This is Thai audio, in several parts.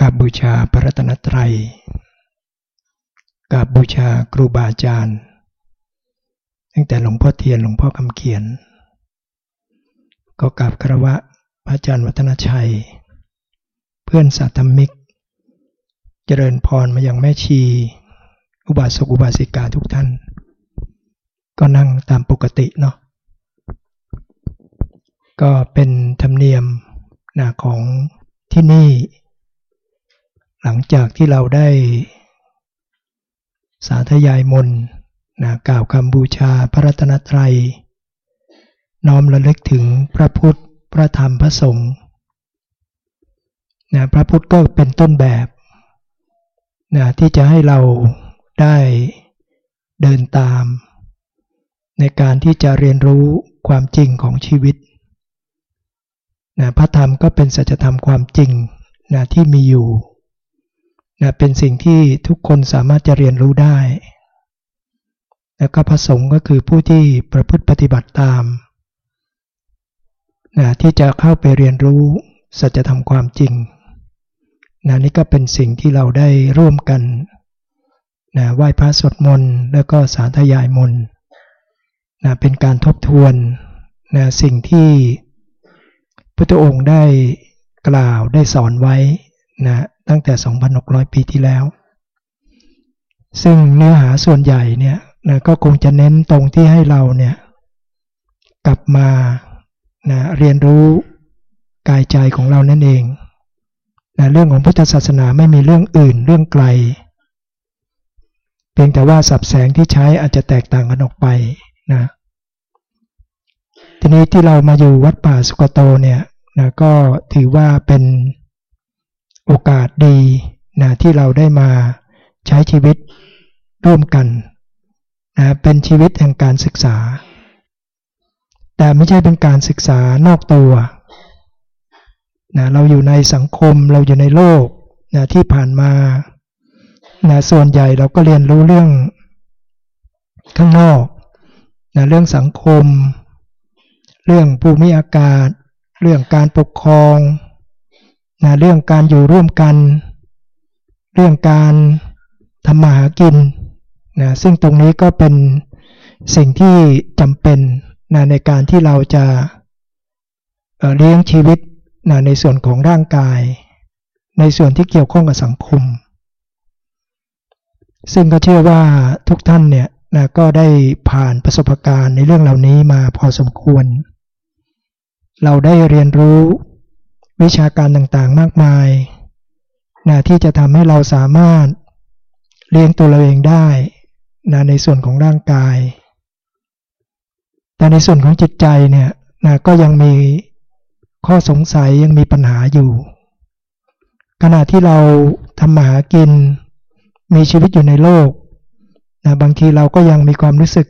กราบบูชาพระรัตนตรัยกราบบูชาครูบาอาจารย์ ตั้งแต่หลวงพ่อเทียนหลวงพ่อคำเขียน ก็กราบคารวะพระอาจารย์วัฒนชัย เพื่อนสาธมิก เจริญพรมายังแม่ชี อุบาสกอุบาสิกาทุกท่าน ก็นั่งตามปกติเนาะก็เป็นธรรมเนียมนะของที่นี่ หลังจากที่เราได้สาธยายมนนะกล่าวคำบูชาพระรัตนตรัย น้อมระลึกถึงพระพุทธ พระธรรม พระสงฆ์นะพระพุทธก็เป็นต้นแบบนะที่จะให้เราได้เดินตาม ในการที่จะเรียนรู้ความจริงของชีวิตนะพระธรรมก็เป็นสัจธรรมความจริงนะที่มีอยู่ นะเป็นสิ่งที่ทุกคนสามารถจะเรียนรู้ได้ แล้วก็พระสงฆ์ก็คือผู้ที่ประพฤติปฏิบัติตามนะที่จะเข้าไปเรียนรู้สัจธรรมความจริงนะนี่ก็เป็นสิ่งที่เราได้ร่วมกันนะไหว้พระสวดมนต์แล้วก็สาธยายมนต์นะเป็นการทบทวนนะสิ่งที่พุทธองค์ได้กล่าวได้สอนไว้ นะตั้งแต่ 2,600 ปีที่แล้ว ซึ่งเนื้อหาส่วนใหญ่เนี่ยนะก็คงจะเน้นตรงที่ให้เราเนี่ยกลับมานะเรียนรู้กายใจของเรานั่นเองนะเรื่องของพุทธศาสนาไม่มีเรื่องอื่นเรื่องไกล เพียงแต่ว่าสับแสงที่ใช้อาจจะแตกต่างกันออกไปนะทีนี้ที่เรามาอยู่วัดป่าสุกโตเนี่ยนะก็ถือว่าเป็น โอกาสดีนะที่เราได้มาใช้ชีวิตร่วมกันนะเป็นชีวิตแห่งการศึกษา แต่ไม่ใช่เป็นการศึกษานอกตัวนะเราอยู่ในสังคมเราอยู่ในโลกนะที่ผ่านมานะส่วนใหญ่เราก็เรียนรู้เรื่องข้างนอกนะเรื่องสังคม เรื่องภูมิอากาศ เรื่องการปกครอง นะเรื่องการอยู่ร่วมกัน เรื่องการทำมาหากินนะซึ่งตรงนี้ก็เป็นสิ่งที่จำเป็นนะในการที่เราจะเลี้ยงชีวิตนะในส่วนของร่างกาย ในส่วนที่เกี่ยวข้องกับสังคม ซึ่งก็เชื่อว่าทุกท่านเนี่ยนะก็ได้ผ่านประสบการณ์ในเรื่องเหล่านี้มาพอสมควร เราได้เรียนรู้ วิชาการต่างๆมากมายนะที่จะทำให้เราสามารถเลี้ยงตัวเราเองได้นะในส่วนของร่างกาย แต่ในส่วนของจิตใจเนี่ยนะก็ยังมีข้อสงสัยยังมีปัญหาอยู่ ขณะที่เราทำมาหากิน มีชีวิตอยู่ในโลกนะบางทีเราก็ยังมีความรู้สึก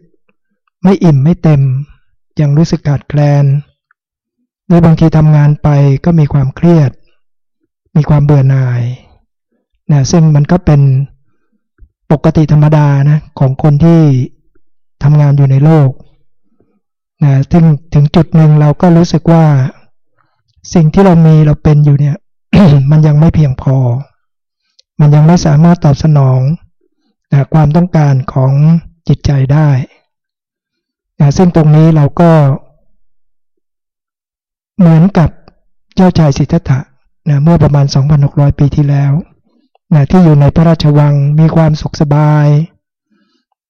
ไม่อิ่มไม่เต็ม ยังรู้สึกขาดแคลน หรือบางทีทำงานไปก็มีความเครียด มีความเบื่อหน่ายนะซึ่งมันก็เป็นปกติธรรมดานะของคนที่ทำงานอยู่ในโลกนะถึงถึงจุดหนึ่งเราก็รู้สึกว่าสิ่งที่เรามีเราเป็นอยู่เนี่ย มันยังไม่เพียงพอ มันยังไม่สามารถตอบสนองนะความต้องการของจิตใจได้นะซึ่งตรงนี้เราก็ เหมือนกับเจ้าชายสิทธัตถะนะเมื่อประมาณ 2,600 ปีที่แล้วนะที่อยู่ในพระราชวังมีความสุขสบาย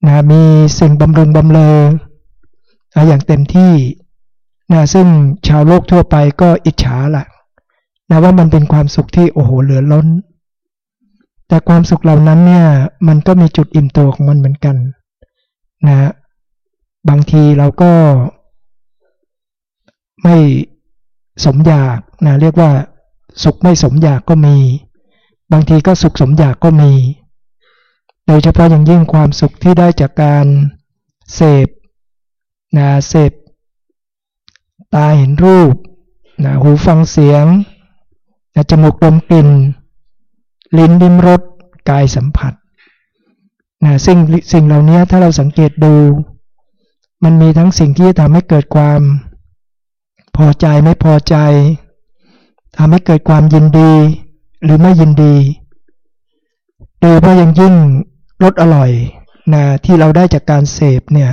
นะมีสิ่งบำรุงบำเรอนะอย่างเต็มที่นะซึ่งชาวโลกทั่วไปก็อิจฉาละนะว่ามันเป็นความสุขที่โอ้โหเหลือล้น แต่ความสุขเหล่านั้นเนี่ยมันก็มีจุดอิ่มตัวของมันเหมือนกันนะบางทีเราก็ไม่ สมอยากนะเรียกว่า สุขไม่สมอยากก็มี บางทีก็สุขสมอยากก็มี โดยเฉพาะอย่างยิ่งความสุขที่ได้จากการเสพนะเสพตาเห็นรูปนะหูฟังเสียงนะจมูกดมกลิ่น ลิ้นดิ้มรสกายสัมผัสนะสิ่งสิ่งเหล่านี้ถ้าเราสังเกตดู มันมีทั้งสิ่งที่ทำให้เกิดความ พอใจไม่พอใจทำให้เกิดความยินดี หรือไม่ยินดีโดยเฉพาะยังยิ่งรสอร่อยนะที่เราได้จากการเสพเนี่ย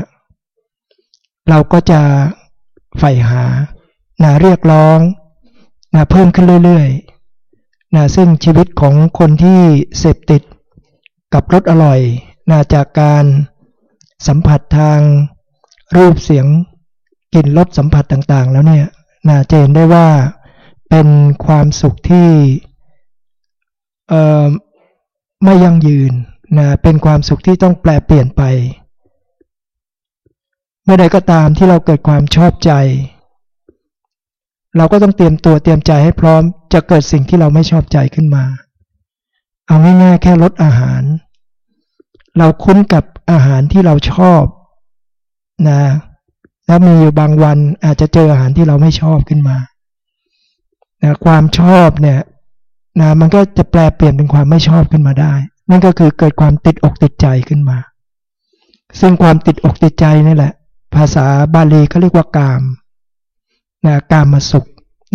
เราก็จะใฝ่หานะเรียกร้องนะเพิ่มขึ้นเรื่อยๆนะซึ่งชีวิตของคนที่เสพติดกับรสอร่อยนะจากการสัมผัสทางรูปเสียง กลิ่นรสสัมผัสต่างๆ แล้วเนี่ยนะจะเห็นได้ว่าเป็นความสุขที่ไม่ยั่งยืนนะเป็นความสุขที่ต้องแปลเปลี่ยนไป เมื่อใดก็ตามที่เราเกิดความชอบใจ เราก็ต้องเตรียมตัวเตรียมใจให้พร้อม จะเกิดสิ่งที่เราไม่ชอบใจขึ้นมา เอาง่ายๆแค่ลดอาหาร เราคุ้นกับอาหารที่เราชอบนะ แล้วมีอยู่บางวันอาจจะเจออาหารที่เราไม่ชอบขึ้นมานะความชอบเนี่ยนะมันก็จะแปลเปลี่ยนเป็นความไม่ชอบขึ้นมาได้ นั่นก็คือเกิดความติดอกติดใจขึ้นมา ซึ่งความติดอกติดใจนี่แหละ ภาษาบาลีเขาเรียกว่ากามนะกามมาสุข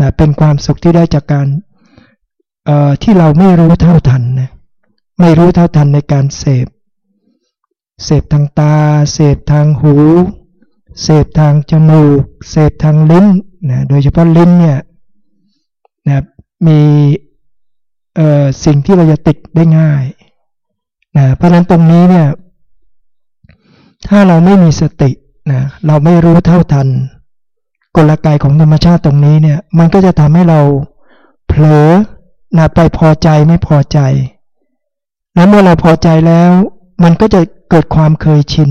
นะเป็นความสุขที่ได้จากการที่เราไม่รู้เท่าทันนะไม่รู้เท่าทันในการเสพ เสพทางตา เสพทางหู เสพทางจมูก เสพทางลิ้นนะโดยเฉพาะลิ้นเนี่ยนะมีสิ่งที่เราจะติดได้ง่ายนะเพราะนั้นตรงนี้เนี่ยถ้าเราไม่มีสตินะเราไม่รู้เท่าทัน กลไกของธรรมชาติตรงนี้เนี่ยมันก็จะทำให้เราเผลอนะไปพอใจไม่พอใจ แล้วเมื่อเราพอใจแล้ว มันก็จะเกิดความเคยชิน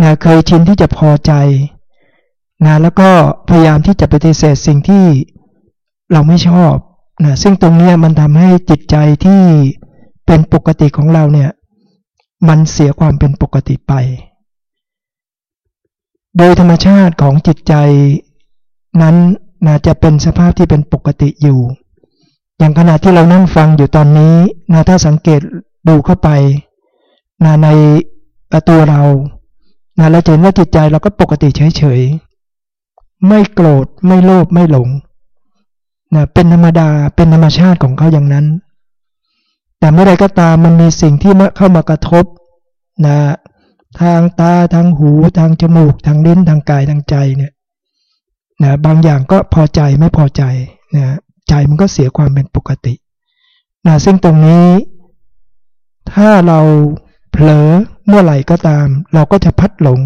นะเคยชินที่จะพอใจนะแล้วก็พยายามที่จะปฏิเสธสิ่งที่เราไม่ชอบนะซึ่งตรงนี้มันทำให้จิตใจที่เป็นปกติของเราเนี่ยมันเสียความเป็นปกติไป โดยธรรมชาติของจิตใจนั้นนะจะเป็นสภาพที่เป็นปกติอยู่ อย่างขณะที่เรานั่งฟังอยู่ตอนนี้นะถ้าสังเกตดูเข้าไปนะในตัวเรา นะเราเห็นว่าจิตใจเราก็ปกติเฉยๆ ไม่โกรธไม่โลภไม่หลงนะเป็นธรรมดาเป็นธรรมชาติของเขาอย่างนั้น แต่เมื่อไรก็ตามมันมีสิ่งที่เข้ามากระทบนะทางตาทางหู ทางจมูก ทางลิ้นทางกายทางใจเนี่ยนะบางอย่างก็พอใจไม่พอใจนะใจมันก็เสียความเป็นปกตินะซึ่งตรงนี้ ถ้าเราเผลอ เมื่อไหร่ก็ตาม เราก็จะพัดหลง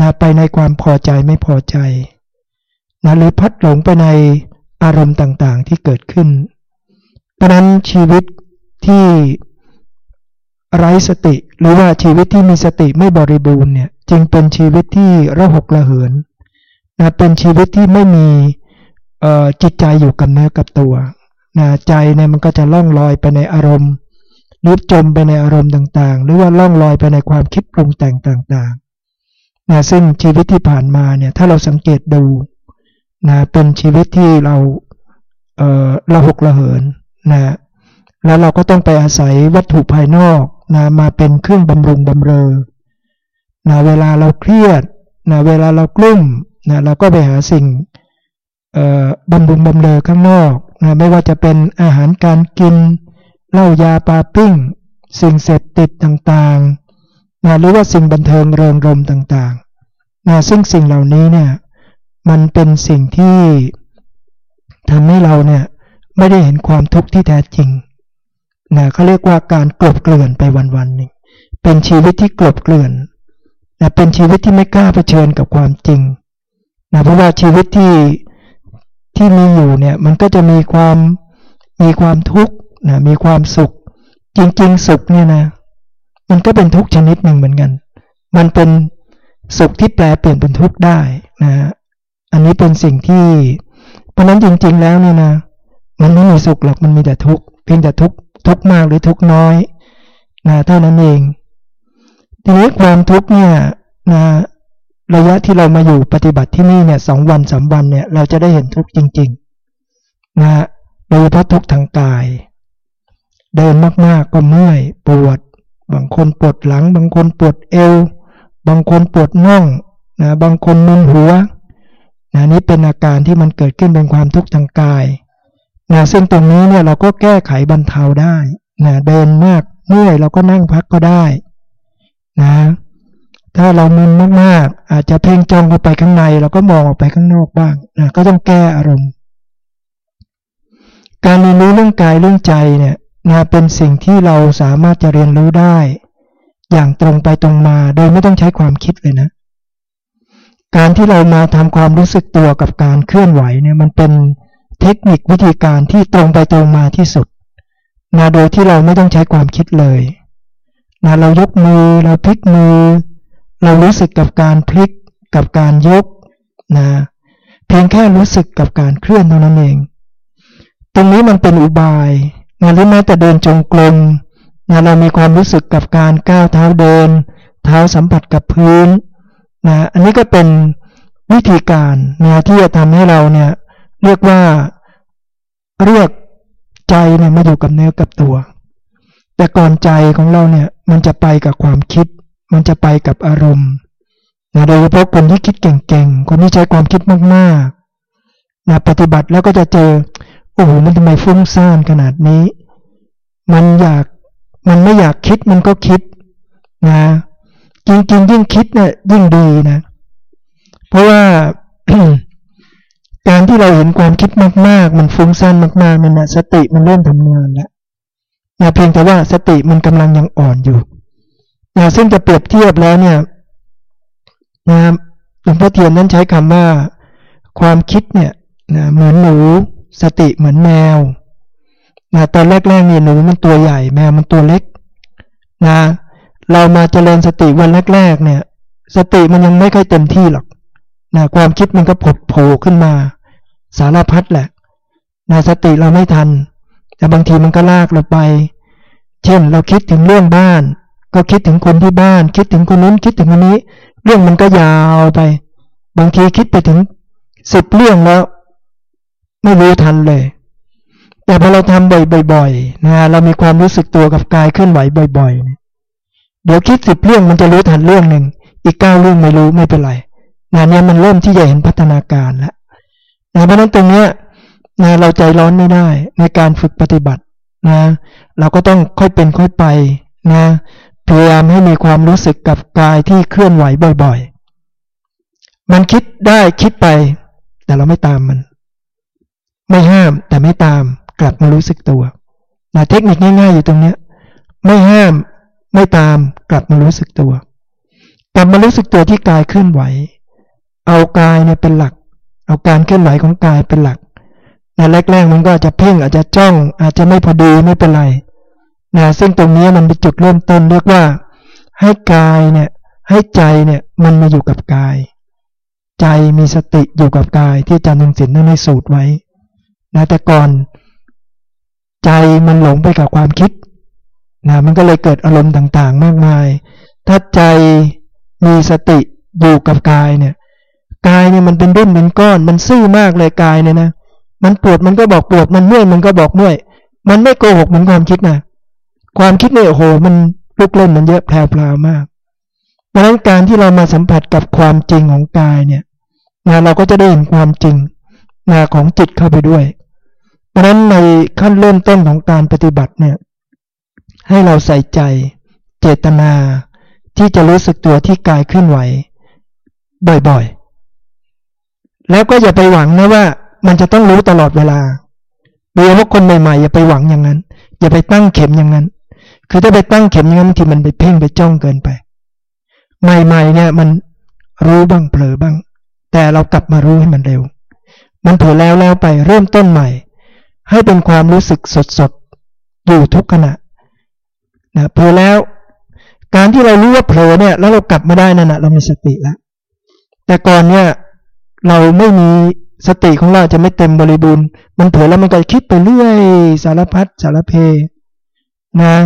นะไปในความพอใจไม่พอใจนะหรือพัดหลงไปในอารมณ์ต่างๆที่เกิดขึ้น เพราะนั้นชีวิตที่ไร้สติ หรือว่าชีวิตที่มีสติไม่บริบูรณ์เนี่ยจึงเป็นชีวิตที่ระหกระเหินนะเป็นชีวิตที่ไม่มีจิตใจอยู่กับเนื้อกับตัวนะใจเนี่ยมันก็จะล่องลอยไปในอารมณ์ หรือจมไปในอารมณ์ต่างๆ หรือว่าล่องลอยไปในความคิดปรุงแต่งต่างๆนะซึ่งชีวิตที่ผ่านมาเนี่ยถ้าเราสังเกตดูนะเป็นชีวิตที่เราเอ่อระหกระเหินนะแล้วเราก็ต้องไปอาศัยวัตถุภายนอกนะมาเป็นเครื่องบำรุงบำเรอนะเวลาเราเครียดนะเวลาเรากลุ้มนะเราก็ไปหาสิ่งเอ่อบำรุงบำเรอข้างนอกนะไม่ว่าจะเป็นอาหารการกิน เหล้ายาปาปิ้ง สิ่งเสพติดต่างๆนะหรือว่าสิ่งบันเทิงเริงรมต่างๆนะซึ่งสิ่งเหล่านี้เนี่ยมันเป็นสิ่งที่ทำให้เราเนี่ยไม่ได้เห็นความทุกข์ที่แท้จริงนะเขาเรียกว่าการกลบเกลื่อนไปวันๆหนึ่งเป็นชีวิตที่กลบเกลื่อนนะเป็นชีวิตที่ไม่กล้าเผชิญกับความจริงนะเพราะว่าชีวิตที่ที่มีอยู่เนี่ยมันก็จะมีความมีความทุกข์ นะมีความสุข จริง ๆ สุขเนี่ยนะ มันก็เป็นทุกข์ชนิดหนึ่งเหมือนกัน มันเป็นสุขที่แปลเปลี่ยนเป็นทุกข์ได้นะอันนี้เป็นสิ่งที่ เพราะนั้นจริง ๆ แล้วเนี่ยนะ มันไม่มีสุขหรอกมันมีแต่ทุกข์เพียงแต่ทุกข์ทุกข์มากหรือทุกข์น้อยนะเท่านั้นเองทีนี้ความทุกข์เนี่ยนะระยะที่เรามาอยู่ปฏิบัติที่นี่เนี่ยสองวันสามวันเนี่ยเราจะได้เห็นทุกข์จริงๆนะโดยเฉพาะทุกข์ทางกาย เดินมากๆก็เมื่อยปวด บางคนปวดหลัง บางคนปวดเอว บางคนปวดน่องนะบางคนมึนหัวนะนี้เป็นอาการที่มันเกิดขึ้นเป็นความทุกข์ทางกายนะซึ่งตรงนี้เนี่ยเราก็แก้ไขบรรเทาได้นะเดินมากเมื่อยเราก็นั่งพักก็ได้นะถ้าเรามึนมากๆ อาจจะเพ่งจ้องเข้าไปข้างในเราก็มองออกไปข้างนอกบ้างนะก็ต้องแก้อารมณ์ การเรียนรู้เรื่องกายเรื่องใจเนี่ย นะเป็นสิ่งที่เราสามารถจะเรียนรู้ได้ อย่างตรงไปตรงมาโดยไม่ต้องใช้ความคิดเลยนะ การที่เรามาทำความรู้สึกตัวกับการเคลื่อนไหวเนี่ยมันเป็นเทคนิควิธีการที่ตรงไปตรงมาที่สุดนะโดยที่เราไม่ต้องใช้ความคิดเลยนะเรายกมือเราพลิกมือ เรารู้สึกกับการพลิกกับการยกนะเพียงแค่รู้สึกกับการเคลื่อนเท่านั้นเอง ตรงนี้มันเป็นอุบาย นะหรือแม้แต่เดินจงกรมนะเรามีความรู้สึกกับการก้าวเท้าเดิน เท้าสัมผัสกับพื้นนะอันนี้ก็เป็นวิธีการนะที่จะทำให้เราเนี่ยเรียกว่าเรียกใจเนี่ยมาอยู่กับเนื้อกับตัว แต่ก่อนใจของเราเนี่ยมันจะไปกับความคิด มันจะไปกับอารมณ์นะโดยเฉพาะคนที่คิดเก่งๆ คนที่ใช้ความคิดมากๆนะปฏิบัติแล้วก็จะเจอ โอ้โหมันทำไมฟุ้งซ่านขนาดนี้ มันอยากมันไม่อยากคิดมันก็คิดนะจริงๆยิ่งคิดเนี่ยยิ่งดีนะ เพราะว่าการที่เราเห็นความคิดมากๆ มันฟุ้งซ่านมากๆนั่นนะสติมันเริ่มทำงานแล้วนะเพียงแต่ว่าสติมันกำลังยังอ่อนอยู่นะซึ่งจะเปรียบเทียบแล้วเนี่ยนะหลวงพ่อเทียนนั้นใช้คำว่า ความคิดเนี่ยนะเหมือนหนู สติเหมือนแมวนะตอนแรกๆเนี่ยหนูมันตัวใหญ่แมวมันตัวเล็กนะเรามาเจริญสติวันแรกๆเนี่ย สติมันยังไม่ค่อยเต็มที่หรอกนะความคิดมันก็ผดโผล่ขึ้นมา สารพัดแหละนะสติเราไม่ทัน แต่บางทีมันก็ลากเราไป เช่นเราคิดถึงเรื่องบ้าน ก็คิดถึงคนที่บ้าน คิดถึงคนนู้นคิดถึงคนนี้ เรื่องมันก็ยาวไป บางทีคิดไปถึงสิบเรื่องแล้ว ไม่รู้ทันเลย แต่พอเราทำบ่อยๆนะเรามีความรู้สึกตัวกับกายเคลื่อนไหวบ่อยๆ เดี๋ยวคิดสิบเรื่องมันจะรู้ทันเรื่องหนึ่ง อีกเก้าเรื่องไม่รู้ไม่เป็นไรนะเนี่ยมันเริ่มที่จะเห็นพัฒนาการแล้วนะเพราะนั้นตรงเนี้ยนะเราใจร้อนไม่ได้ในการฝึกปฏิบัตินะเราก็ต้องค่อยเป็นค่อยไปนะพยายามให้มีความรู้สึกกับกายที่เคลื่อนไหวบ่อยๆ มันคิดได้คิดไป แต่เราไม่ตามมัน ไม่ห้ามแต่ไม่ตามกลับมารู้สึกตัวนะเทคนิคง่ายๆ อยู่ตรงเนี้ย ไม่ห้ามไม่ตามกลับมารู้สึกตัว กลับมารู้สึกตัวที่กายเคลื่อนไหว เอากายเนี่ยเป็นหลัก เอาการเคลื่อนไหวของกายเป็นหลักนะแรกๆมันก็อาจจะเพ่งอาจจะจ้อง อาจจะไม่พอดีไม่เป็นไรนะซึ่งตรงนี้มันเป็นจุดเริ่มต้นเรียกว่า ให้กายเนี่ยให้ใจเนี่ยมันมาอยู่กับกาย ใจมีสติอยู่กับกายที่อาจารย์นึงสินนั่นให้สูตรไว้ นะแต่ก่อนใจมันหลงไปกับความคิดนะมันก็เลยเกิดอารมณ์ต่างๆ มากมาย ถ้าใจมีสติอยู่กับกายเนี่ยกายเนี่ยมันเป็นรุ่นเป็นก้อน มันซื่อมากเลยกายเนี่ยนะมันปวดมันก็บอกปวดมันเมื่อยมันก็บอกเมื่อยมันไม่โกหกเหมือนความคิดนะความคิดเนี่ยโอ้โหมันลุกเล่นมันเยอะแพรวๆมากดังนั้นการที่เรามาสัมผัสกับความจริงของกายเนี่ยนะเราก็จะได้เห็นความจริงนะของจิตเข้าไปด้วย เพราะนั้นในขั้นเริ่มต้นของการปฏิบัติเนี่ยให้เราใส่ใจ เจตนา ที่จะรู้สึกตัวที่กายเคลื่อนไหว บ่อยๆ แล้วก็อย่าไปหวังนะว่า มันจะต้องรู้ตลอดเวลาโดยเฉพาะคนใหม่ๆอย่าไปหวังอย่างนั้น อย่าไปตั้งเข็มอย่างนั้น คือถ้าไปตั้งเข็มอย่างนั้นที่มันไปเพ่งไปจ้องเกินไป ใหม่ๆเนี่ยมันรู้บ้างเผลอบ้าง แต่เรากลับมารู้ให้มันเร็ว มันเผลอแล้วแล้วไปเริ่มต้นใหม่ ให้เป็นความรู้สึกสดๆ อยู่ทุกขณะนะเผลอแล้วการที่เรารู้ว่าเผลอเนี่ยแล้วเรากลับมาได้นั่นนะเรามีสติแล้วแต่ก่อนเนี่ยเราไม่มีสติของเราจะไม่เต็มบริบูรณ์ มันเผลอแล้วมันก็คิดไปเรื่อยสารพัดสารเพนะ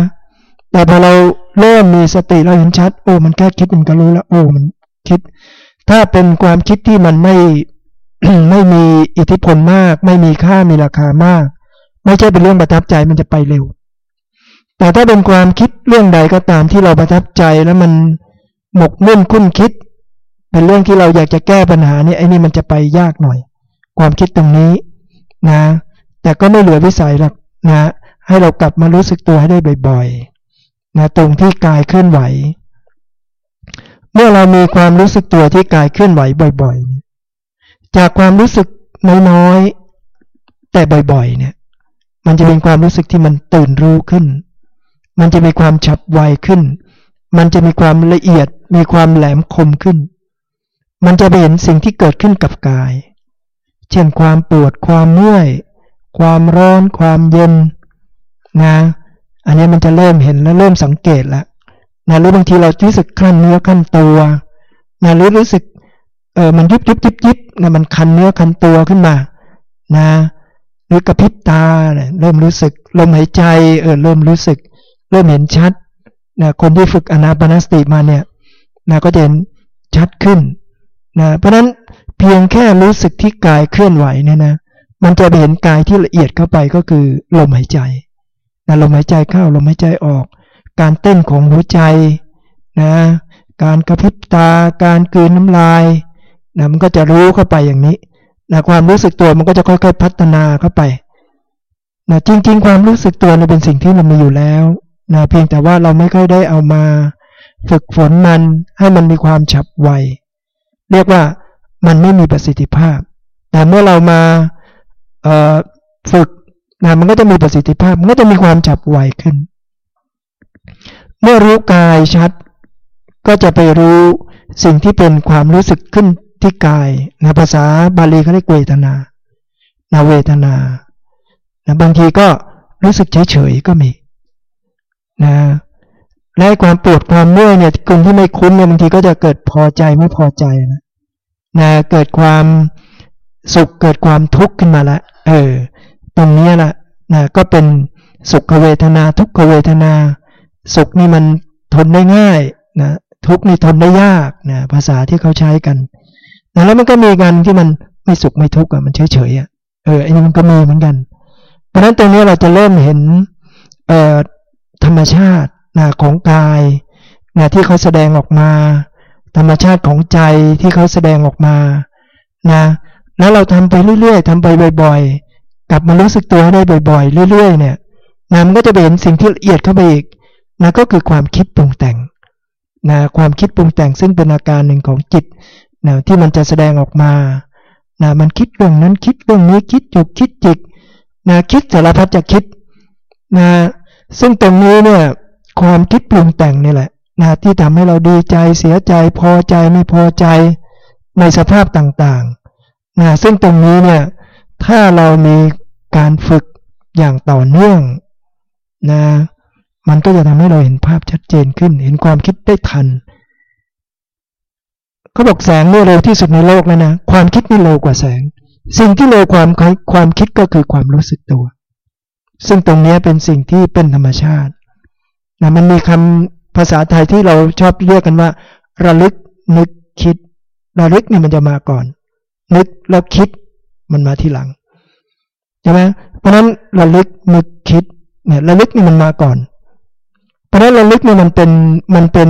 แต่พอเราเริ่มมีสติเราเห็นชัด โอ้มันแค่คิดมันก็รู้แล้ว โอ้มันคิด ถ้าเป็นความคิดที่มันไม่ ไม่มีอิทธิพลมาก ไม่มีค่ามีราคามาก ไม่ใช่เป็นเรื่องประทับใจมันจะไปเร็ว แต่ถ้าเป็นความคิดเรื่องใดก็ตามที่เราประทับใจแล้วมันหมกมุ่นคุ้นคิด เป็นเรื่องที่เราอยากจะแก้ปัญหานี่ไอ้นี่มันจะไปยากหน่อย ความคิดตรงนี้นะ แต่ก็ไม่เหลือวิสัยหรอกนะ ให้เรากลับมารู้สึกตัวให้ได้บ่อยๆนะตรงที่กายเคลื่อนไหว เมื่อเรามีความรู้สึกตัวที่กายเคลื่อนไหวบ่อย ๆ จากความรู้สึกน้อยๆแต่บ่อยๆ เนี่ย มันจะเป็นความรู้สึกที่มันตื่นรู้ขึ้น มันจะมีความฉับไวขึ้น มันจะมีความละเอียด มีความแหลมคมขึ้น มันจะเห็นสิ่งที่เกิดขึ้นกับกาย เช่นความปวดความเมื่อย ความร้อน ความเย็นนะ อันนี้มันจะเริ่มเห็นและเริ่มสังเกตแล้วนะหรือบางทีเรารู้สึกขั้นเนื้อขั้นตัวนะหรือรู้สึก เออมันยิบยิบยิบยิบนะมันคันเนื้อคันตัวขึ้นมา นะหรือกระพริบตาเนี่ยเริ่มรู้สึก ลมหายใจเออเริ่มรู้สึก เริ่มเห็นชัดนะคนที่ฝึกอนาปานสติมาเนี่ยนะก็จะเห็นชัดขึ้นนะเพราะนั้นเพียงแค่รู้สึกที่กายเคลื่อนไหวเนี่ยนะมันจะเห็นกายที่ละเอียดเข้าไปก็คือลมหายใจนะลมหายใจเข้าลมหายใจออก การเต้นของหัวใจนะการกระพริบตา การกืนน้ำลาย นะมันก็จะรู้เข้าไปอย่างนี้นะความรู้สึกตัวมันก็จะค่อยๆพัฒนาเข้าไปนะจริง ๆ ความรู้สึกตัวเนี่ยเป็นสิ่งที่มันมีอยู่แล้วนะเพียงแต่ว่าเราไม่ค่อยได้เอามา ฝึกฝนมันให้มันมีความฉับไว เรียกว่ามันไม่มีประสิทธิภาพ แต่เมื่อเรามาฝึกนะมันก็จะมีประสิทธิภาพ มันก็จะมีความฉับไวขึ้น เมื่อรู้กายชัด ก็จะไปรู้สิ่งที่เป็นความรู้สึกขึ้น ที่กายนะภาษาบาลีเขาเรียกเวทนานาเวทนานะบางทีก็รู้สึกเฉยๆก็มีนะและความปวดความเมื่อยเนี่ยคนที่ไม่คุ้นเนี่ยบางทีก็จะเกิดพอใจไม่พอใจนะนะเกิดความสุขเกิดความทุกข์ขึ้นมาละเออ ตรงนี้ละนะก็เป็นสุขเวทนาทุกขเวทนา สุขนี่มันทนได้ง่ายนะทุกนี่ทนได้ยากนะภาษาที่เขาใช้กัน แล้วมันก็มีกันที่มันไม่สุขไม่ทุกข์อะมันเฉยเฉยอะเอออันนี้มันก็มีเหมือนกัน เพราะฉะนั้นตรงนี้เราจะเริ่มเห็นเอ่อธรรมชาตินะของกายนะที่เขาแสดงออกมา ธรรมชาติของใจที่เขาแสดงออกมานะแล้วเราทำไปเรื่อยๆทำไปบ่อยๆ กลับมารู้สึกตัวได้บ่อยๆ เรื่อย ๆ เนี่ยนะมันก็จะเห็นสิ่งที่ละเอียดเข้าไปอีกนะก็คือความคิดปรุงแต่งนะความคิดปรุงแต่งซึ่งเป็นอาการหนึ่งของจิต นะที่มันจะแสดงออกมานะมันคิดเรื่องนั้นคิดเรื่องนี้คิดจุกคิดจิกนะคิดสารพัดจะคิดนะซึ่งตรงนี้เนี่ยความคิดปรุงแต่งนี่แหละนะที่ทำให้เราดีใจเสียใจพอใจไม่พอใจในสภาพต่างๆนะซึ่งตรงนี้เนี่ยถ้าเรามีการฝึกอย่างต่อเนื่องนะมันก็จะทำให้เราเห็นภาพชัดเจนขึ้น เห็นความคิดได้ทัน เขาบอกแสงนี่เร็วที่สุดในโลกแล้วนะความคิดนี่เร็วกว่าแสง สิ่งที่เร็วความความคิดก็คือความรู้สึกตัว ซึ่งตรงนี้เป็นสิ่งที่เป็นธรรมชาตินะมันมีคำภาษาไทยที่เราชอบเรียกกันว่า ระลึกนึกคิด ระลึกนี่มันจะมาก่อน นึกแล้วคิดมันมาทีหลังใช่ไหมเพราะนั้นระลึกนึกคิดเนี่ยระลึกนี่มันมาก่อน เพราะนั้นระลึกเนี่ยมันเป็นมันเป็น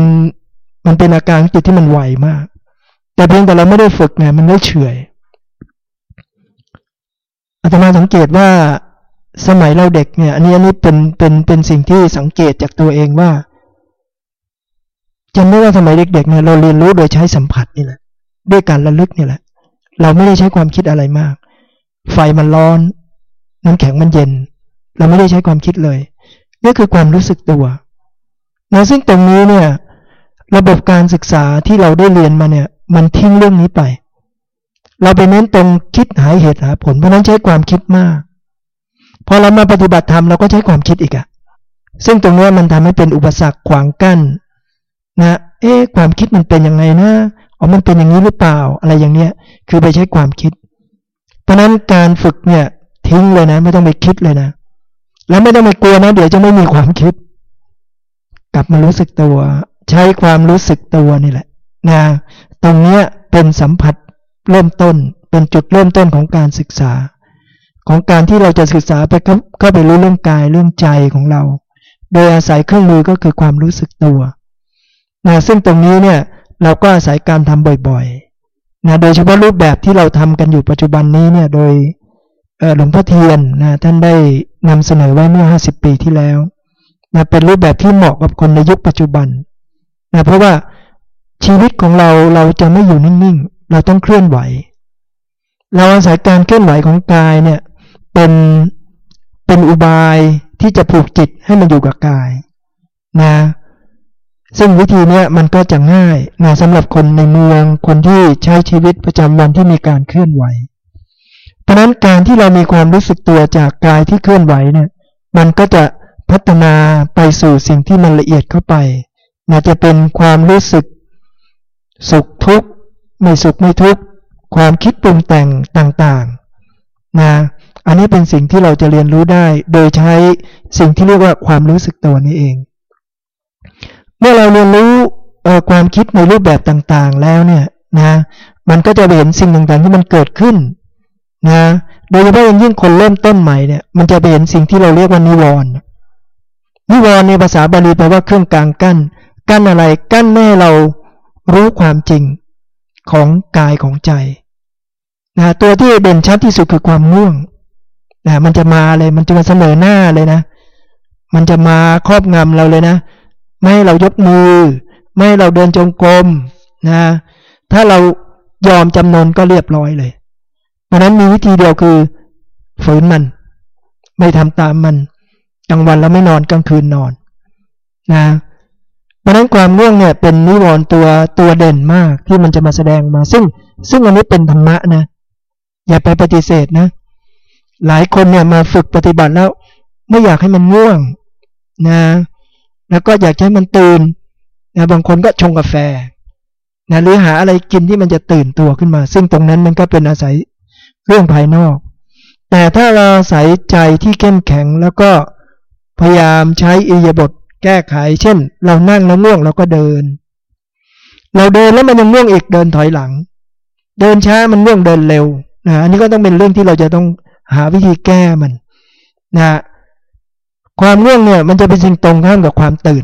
มันเป็นอาการจิตที่มันไวมาก แต่เพียงแต่เราไม่ได้ฝึกไงมันไม่เฉยอาตมาสังเกตว่าสมัยเราเด็กเนี่ยอันนี้อันนี้เป็นเป็นเป็นสิ่งที่สังเกตจากตัวเองว่าจำได้ว่าสมัยเด็กๆเนี่ยเราเรียนรู้โดยใช้สัมผัสนี่แหละด้วยการระลึกนี่แหละ เราไม่ได้ใช้ความคิดอะไรมาก ไฟมันร้อน น้ำแข็งมันเย็น เราไม่ได้ใช้ความคิดเลยนี่คือความรู้สึกตัวนะซึ่งตรงนี้เนี่ย ระบบการศึกษาที่เราได้เรียนมาเนี่ย มันทิ้งเรื่องนี้ไป เราไปเน้นตรงคิดหาเหตุหาผลเพราะนั้นใช้ความคิดมากพอเรามาปฏิบัติธรรมเราก็ใช้ความคิดอีกอะซึ่งตรงนี้มันทำให้เป็นอุปสรรคขวางกั้นนะเอ๊ะความคิดมันเป็นยังไงนะอ๋อมันเป็นอย่างนี้หรือเปล่าอะไรอย่างเนี้ย คือไปใช้ความคิด เพราะนั้นการฝึกเนี่ยทิ้งเลยนะ ไม่ต้องไปคิดเลยนะ แล้วไม่ต้องไปกลัวนะ เดี๋ยวจะไม่มีความคิด กลับมารู้สึกตัว ใช้ความรู้สึกตัวนี่แหละนะ ตรงนี้เป็นสัมผัสเริ่มต้น เป็นจุดเริ่มต้นของการศึกษา ของการที่เราจะศึกษาไปเข้าไปรู้เรื่องกายเรื่องใจของเรา โดยอาศัยเครื่องมือก็คือความรู้สึกตัวนะซึ่งตรงนี้เนี่ยเราก็อาศัยการทำบ่อยๆนะโดยเฉพาะรูปแบบที่เราทำกันอยู่ปัจจุบันนี้เนี่ยโดยหลวงพ่อเทียนนะท่านได้นำเสนอไว้เมื่อ 50 ปีที่แล้วนะเป็นรูปแบบที่เหมาะกับคนในยุคปัจจุบันนะเพราะว่า ชีวิตของเราเราจะไม่อยู่นิ่งๆ เราต้องเคลื่อนไหว เราอาศัยการเคลื่อนไหวของกายเนี่ยเป็นเป็นอุบายที่จะผูกจิตให้มันอยู่กับกายนะซึ่งวิธีนี้มันก็จะง่ายนะสำหรับคนในเมืองคนที่ใช้ชีวิตประจำวันที่มีการเคลื่อนไหว เพราะนั้นการที่เรามีความรู้สึกตัวจากกายที่เคลื่อนไหวเนี่ยมันก็จะพัฒนาไปสู่สิ่งที่มันละเอียดเข้าไปนะจะเป็นความรู้สึก สุขทุกข์ไม่สุขไม่ทุกข์ความคิดปรุงแต่งต่างๆนะอันนี้เป็นสิ่งที่เราจะเรียนรู้ได้ โดยใช้สิ่งที่เรียกว่าความรู้สึกตัวนี้เอง เมื่อเราเรียนรู้ความคิดในรูปแบบต่างๆ แล้วเนี่ยนะมันก็จะเห็นสิ่งต่างๆที่มันเกิดขึ้นนะโดยเฉพาะยิ่งคนเริ่มต้นใหม่เนี่ยมันจะเห็นสิ่งที่เราเรียกว่านิวรณ์นิวรณ์ในภาษาบาลีแปลว่าเครื่องกลางกั้นกั้นอะไรกั้นแม่ให้เรา รู้ความจริงของกายของใจนะตัวที่เด่นชัดที่สุดคือความง่วงนะมันจะมาเลยมันจะมาเสนอหน้าเลยนะ มันจะมาครอบงำเราเลยนะ ไม่ให้เรายกมือ ไม่ให้เราเดินจงกรมนะ ถ้าเรายอมจำนนก็เรียบร้อยเลยเพราะนั้นมีวิธีเดียวคือ ฝืนมัน ไม่ทำตามมันกลางวันแล้วไม่นอนกลางคืนนอน นะ เพราะนั้นความง่วงเนี่ยเป็นนิวรณ์ตัวตัวเด่นมากที่มันจะมาแสดงมา ซึ่งซึ่งอันนี้เป็นธรรมะนะ อย่าไปปฏิเสธนะ หลายคนเนี่ยมาฝึกปฏิบัติแล้ว ไม่อยากให้มันง่วงนะ แล้วก็อยากให้มันตื่นนะบางคนก็ชงกาแฟนะหรือหาอะไรกินที่มันจะตื่นตัวขึ้นมา ซึ่งตรงนั้นมันก็เป็นอาศัยเรื่องภายนอก แต่ถ้าเราใส่ใจที่เข้มแข็งแล้วก็พยายามใช้อิยาบท แก้ไข เช่น เรานั่งแล้วง่วงเราก็เดิน เราเดินแล้วมันยังง่วงอีกเดินถอยหลัง เดินช้ามันง่วงเดินเร็วนะอันนี้ก็ต้องเป็นเรื่องที่เราจะต้องหาวิธีแก้มันนะความง่วงเนี่ยมันจะเป็นสิ่งตรงข้ามกับความตื่น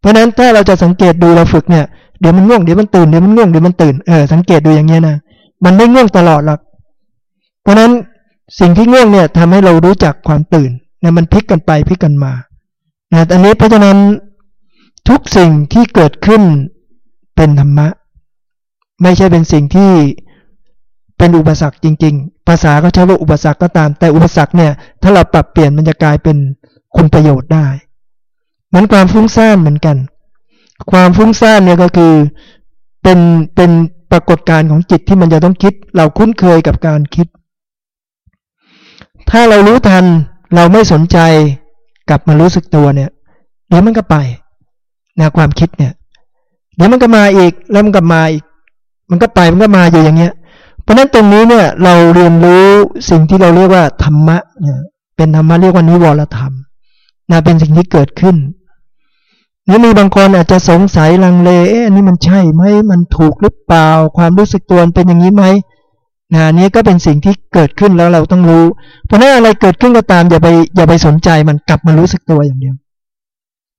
เพราะฉะนั้นถ้าเราจะสังเกตดูเราฝึกเนี่ยเดี๋ยวมันง่วงเดี๋ยวมันตื่นเดี๋ยวมันง่วงเดี๋ยวมันตื่นเออสังเกตดูอย่างเงี้ยนะมันไม่ง่วงตลอดหรอกเพราะฉะนั้นสิ่งที่ง่วงเนี่ยทำให้เรารู้จักความตื่นเนี่ยมันพลิกกันไปพลิกกันมา นะอันนี้เพราะฉะนั้นทุกสิ่งที่เกิดขึ้นเป็นธรรมะ ไม่ใช่เป็นสิ่งที่เป็นอุปสรรคจริง ๆ ภาษาก็ใช้ว่าอุปสรรคก็ตาม แต่อุปสรรคเนี่ยถ้าเราปรับเปลี่ยนมันจะกลายเป็นคุณประโยชน์ได้เหมือนความฟุ้งซ่านเหมือนกัน ความฟุ้งซ่านเนี่ยก็คือเป็นเป็นปรากฏการณ์ของจิตที่มันจะต้องคิด เราคุ้นเคยกับการคิด ถ้าเรารู้ทันเราไม่สนใจ กลับมารู้สึกตัวเนี่ยเดี๋ยวมันก็ไปนะความคิดเนี่ย เดี๋ยวมันก็มาอีกแล้วมันก็มาอีก มันก็ไปมันก็มาอยู่อย่างเงี้ย เพราะนั้นตรงนี้เนี่ยเราเรียนรู้สิ่งที่เราเรียกว่าธรรมะเนี่ยเป็นธรรมะเรียกว่านิวรธรรมนะเป็นสิ่งที่เกิดขึ้นนี่มีบางคนอาจจะสงสัยลังเลเอ๊ะนี่มันใช่ไหมมันถูกหรือเปล่า ความรู้สึกตัวเป็นอย่างนี้ไหม นะนี้ก็เป็นสิ่งที่เกิดขึ้นแล้วเราต้องรู้ เพราะนั้นอะไรเกิดขึ้นก็ตามอย่าไปอย่าไปสนใจมันกลับมารู้สึกตัวอย่างเดียว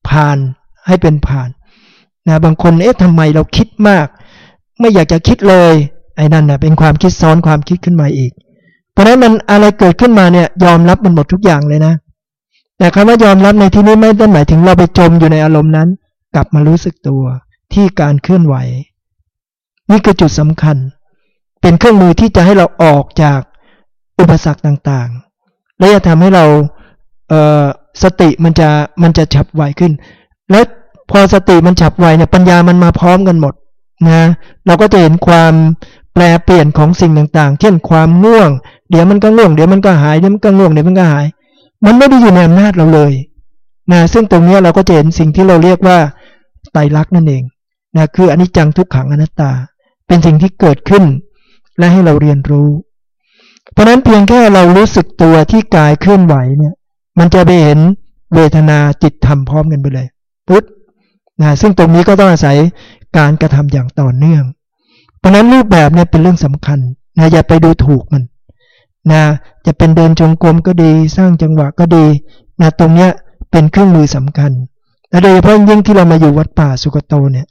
ผ่านให้เป็นผ่านนะบางคนเอ๊ะทำไมเราคิดมาก ไม่อยากจะคิดเลย ไอ้นั่นน่ะเป็นความคิดซ้อนความคิดขึ้นมาอีก เพราะนั้นมันอะไรเกิดขึ้นมาเนี่ย ยอมรับมันหมดทุกอย่างเลยนะ แต่คำว่ายอมรับในที่นี้ไม่ได้หมายถึงเราไปจมอยู่ในอารมณ์นั้น กลับมารู้สึกตัวที่การเคลื่อนไหว นี่คือจุดสำคัญ เป็นเครื่องมือที่จะให้เราออกจากอุปสรรคต่างๆ และจะทำให้เราเสติมันจะมันจะฉับไวขึ้น แล้วพอสติมันฉับไวเนี่ยปัญญามันมาพร้อมกันหมดนะเราก็จะเห็นความแปลเปลี่ยนของสิ่งต่างๆ เช่นความง่วง เดี๋ยวมันก็ง่วง เดี๋ยวมันก็หาย เดี๋ยวมันก็ง่วง เดี๋ยวมันก็หาย มันไม่ได้อยู่ในอำนาจเราเลยนะซึ่งตรงนี้เราก็จะเห็นสิ่งที่เราเรียกว่าไตรลักษณ์นั่นเองนะคืออนิจจังทุกขังอนัตตา เป็นสิ่งที่เกิดขึ้น และให้เราเรียนรู้ เพราะนั้นเพียงแค่เรารู้สึกตัวที่กายเคลื่อนไหวเนี่ย มันจะไปเห็นเวทนาจิตธรรมพร้อมกันไปเลยปุ๊บนะซึ่งตรงนี้ก็ต้องอาศัยการกระทำอย่างต่อเนื่อง เพราะนั้นรูปแบบเนี่ยเป็นเรื่องสำคัญนะอย่าไปดูถูกมันนะจะเป็นเดินจงกรมก็ดี สร้างจังหวะก็ดีนะตรงเนี้ยเป็นเครื่องมือสำคัญและโดยเฉพาะยิ่งที่เรามาอยู่วัดป่าสุกโตเนี่ย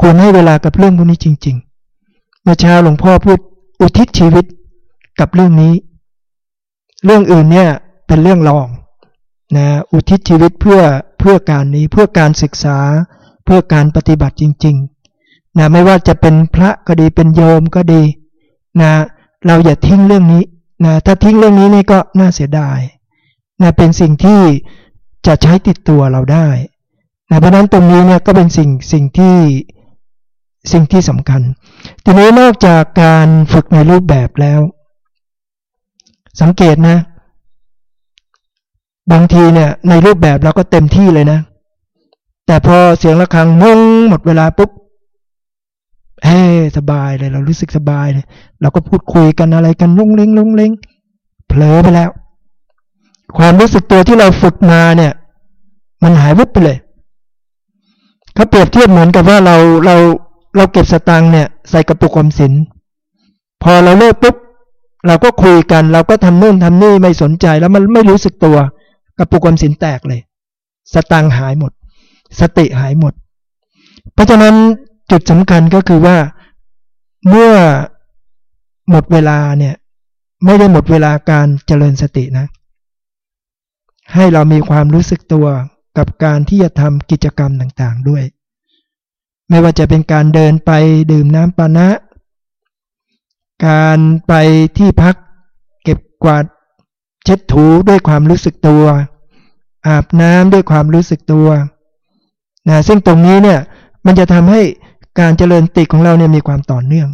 ควรให้เวลากับเรื่องพวกนี้จริงๆ เมื่อเช้าหลวงพ่อพูดอุทิศชีวิตกับเรื่องนี้ เรื่องอื่นเนี่ยเป็นเรื่องรองนะอุทิศชีวิตเพื่อเพื่อการนี้เพื่อการศึกษาเพื่อการปฏิบัติจริงๆนะไม่ว่าจะเป็นพระก็ดีเป็นโยมก็ดีนะเราอย่าทิ้งเรื่องนี้นะถ้าทิ้งเรื่องนี้นี่ก็น่าเสียดายนะเป็นสิ่งที่จะใช้ติดตัวเราได้นะเพราะนั้นตรงนี้เนี่ยก็เป็นสิ่งสิ่งที่ สิ่งที่สำคัญ ทีนี้นอกจากการฝึกในรูปแบบแล้ว สังเกตนะ บางทีเนี่ยในรูปแบบเราก็เต็มที่เลยนะ แต่พอเสียงะระฆังงงหมดเวลาปุ๊บเฮ้สบายเลย เรารู้สึกสบายเลยเราก็พูดคุยกันอะไรกันลุงเล้งลุงเล้งเผลอไปแล้ว ความรู้สึกตัวที่เราฝึกมาเนี่ย มันหายวุบไปเลยเขาเปรียบเทียบเหมือนกับว่าเราเรา เราเก็บสตังค์เนี่ยใส่กระปุกออมสิน พอเราเลิกปุ๊บเราก็คุยกัน เราก็ทำนู่นทำนี่ไม่สนใจแล้วมันไม่รู้สึกตัวกระปุกออมสินแตกเลย สตังค์หายหมด สติหายหมด เพราะฉะนั้นจุดสำคัญก็คือว่าเมื่อหมดเวลาเนี่ยไม่ได้หมดเวลาการเจริญสตินะ ให้เรามีความรู้สึกตัวกับการที่จะทำกิจกรรมต่างๆด้วย ไม่ว่าจะเป็นการเดินไปดื่มน้ำปานะ การไปที่พักเก็บกวาดเช็ดถูด้วยความรู้สึกตัว อาบน้ำด้วยความรู้สึกตัวนะซึ่งตรงนี้เนี่ยมันจะทำให้การเจริญติของเราเนี่ยมีความต่อเนื่อง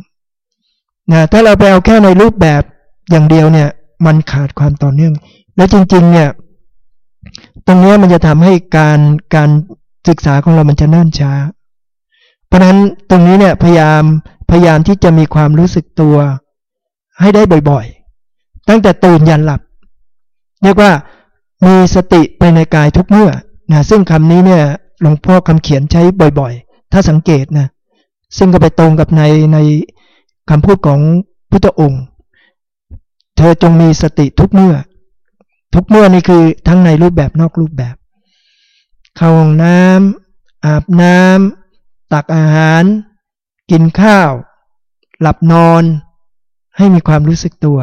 นะถ้าเราไปเอาแค่ในรูปแบบอย่างเดียวเนี่ยมันขาดความต่อเนื่อง แล้วจริงๆเนี่ยตรงนี้มันจะทำให้การการศึกษาของเรามันจะเนิ่นช้า เพราะฉะนั้นตรงนี้เนี่ยพยายามพยายามที่จะมีความรู้สึกตัว ให้ได้บ่อยๆ ตั้งแต่ตื่นยันหลับ เรียกว่ามีสติไปในกายทุกเมื่อนะซึ่งคำนี้เนี่ยหลวงพ่อคำเขียนใช้บ่อยๆ ถ้าสังเกตนะซึ่งก็ไปตรงกับในในคำพูดของพุทธองค์ เธอจงมีสติทุกเมื่อ ทุกเมื่อนี่คือทั้งในรูปแบบนอกรูปแบบ เข้าห้องน้ำอาบน้ำ ตักอาหาร กินข้าว หลับนอน ให้มีความรู้สึกตัว